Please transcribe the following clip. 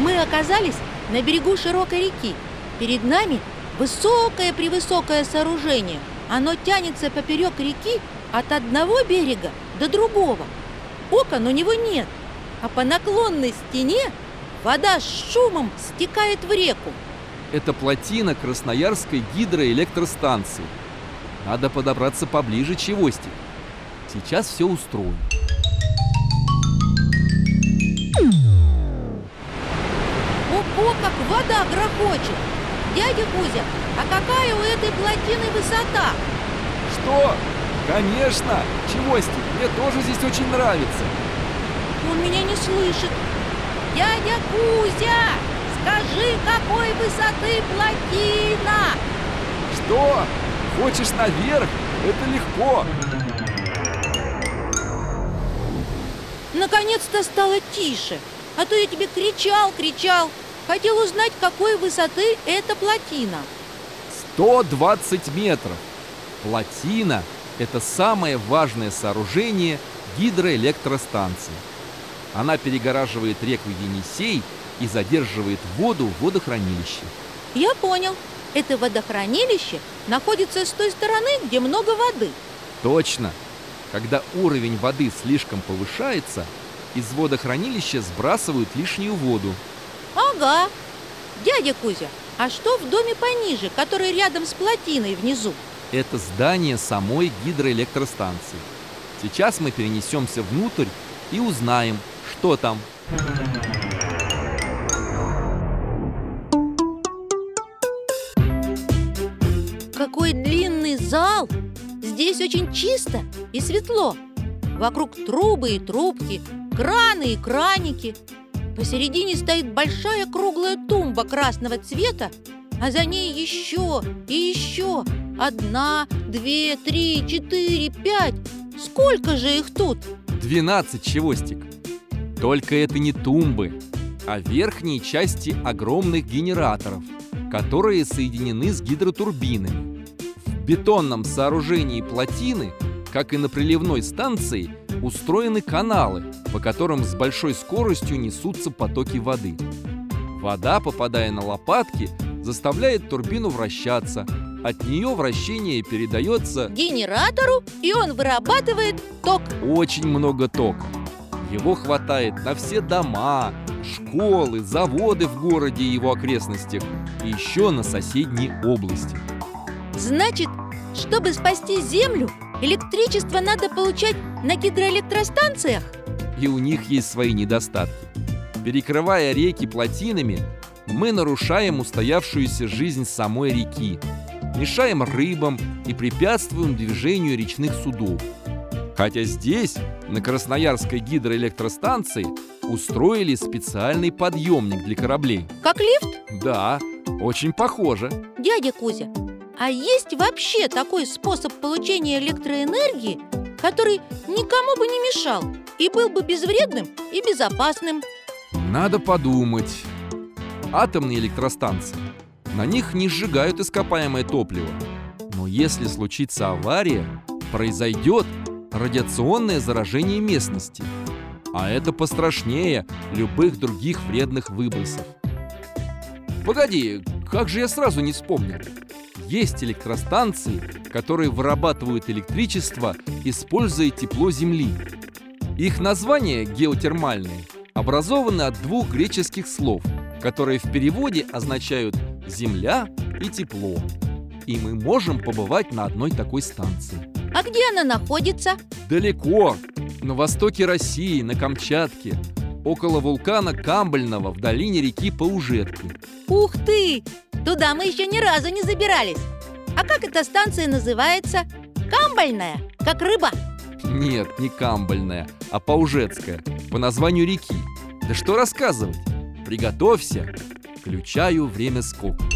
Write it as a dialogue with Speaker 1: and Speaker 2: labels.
Speaker 1: Мы оказались на берегу широкой реки. Перед нами высокое-превысокое сооружение. Оно тянется поперек реки от одного берега до другого. Окон у него нет, а по наклонной стене вода с шумом стекает в реку.
Speaker 2: Это плотина Красноярской гидроэлектростанции. Надо подобраться поближе, Чевостик. Сейчас все устроим.
Speaker 1: Вода грохочет! Дядя Кузя, а какая у этой плотины высота?
Speaker 2: Что? Конечно! Чевостик, мне тоже здесь очень нравится.
Speaker 1: Он меня не слышит. Дядя Кузя, скажи, какой высоты плотина?
Speaker 2: Что? Хочешь наверх? Это легко.
Speaker 1: Наконец-то стало тише. А то я тебе кричал, кричал. Хотел узнать, какой высоты эта плотина.
Speaker 2: 120 метров. Плотина – это самое важное сооружение гидроэлектростанции. Она перегораживает реку Енисей и задерживает воду в водохранилище.
Speaker 1: Я понял. Это водохранилище находится с той стороны, где много воды.
Speaker 2: Точно. Когда уровень воды слишком повышается, из водохранилища сбрасывают лишнюю воду.
Speaker 1: Ага. Дядя Кузя, а что в доме пониже, который рядом с плотиной внизу?
Speaker 2: Это здание самой гидроэлектростанции. Сейчас мы перенесемся внутрь и узнаем, что там.
Speaker 1: Какой длинный зал! Здесь очень чисто и светло. Вокруг трубы и трубки, краны и краники. Посередине стоит большая круглая тумба красного цвета, а за ней еще и еще. Одна, две, три, четыре, пять. Сколько же их тут?
Speaker 2: 12 чевостик. Только это не тумбы, а верхние части огромных генераторов, которые соединены с гидротурбинами. В бетонном сооружении плотины, как и на приливной станции, устроены каналы, по которым с большой скоростью несутся потоки воды. Вода, попадая на лопатки, заставляет турбину вращаться. От нее вращение передается
Speaker 1: Генератору, и он вырабатывает ток.
Speaker 2: очень много тока. Его хватает на все дома, школы, заводы в городе и его окрестностях, и еще на соседней области.
Speaker 1: Значит, чтобы спасти Землю, электричество надо получать на гидроэлектростанциях?
Speaker 2: И у них есть свои недостатки. Перекрывая реки плотинами, мы нарушаем устоявшуюся жизнь самой реки, мешаем рыбам и препятствуем движению речных судов. Хотя здесь, на Красноярской гидроэлектростанции, устроили специальный подъемник для кораблей.
Speaker 1: Как лифт?
Speaker 2: Да, очень похоже.
Speaker 1: Дядя Кузя, а есть вообще такой способ получения электроэнергии, который никому бы не мешал и был бы безвредным и безопасным?
Speaker 2: Надо подумать. Атомные электростанции. На них не сжигают ископаемое топливо. Но если случится авария, произойдет радиационное заражение местности. А это пострашнее любых других вредных выбросов. Погоди, как же я сразу не вспомнил? Есть электростанции, которые вырабатывают электричество, используя тепло Земли. Их название геотермальные образованы от двух греческих слов, которые в переводе означают «земля» и «тепло». И мы можем побывать на одной такой станции.
Speaker 1: А где она находится?
Speaker 2: Далеко, на востоке России, на Камчатке, около вулкана Камбального в долине реки Паужетки.
Speaker 1: Ух ты! Туда мы еще ни разу не забирались. А как эта станция называется? Камбальная, как рыба.
Speaker 2: Нет, не Камбальная, а Паужетская, по названию реки. Да что рассказывать? Приготовься, включаю время скока.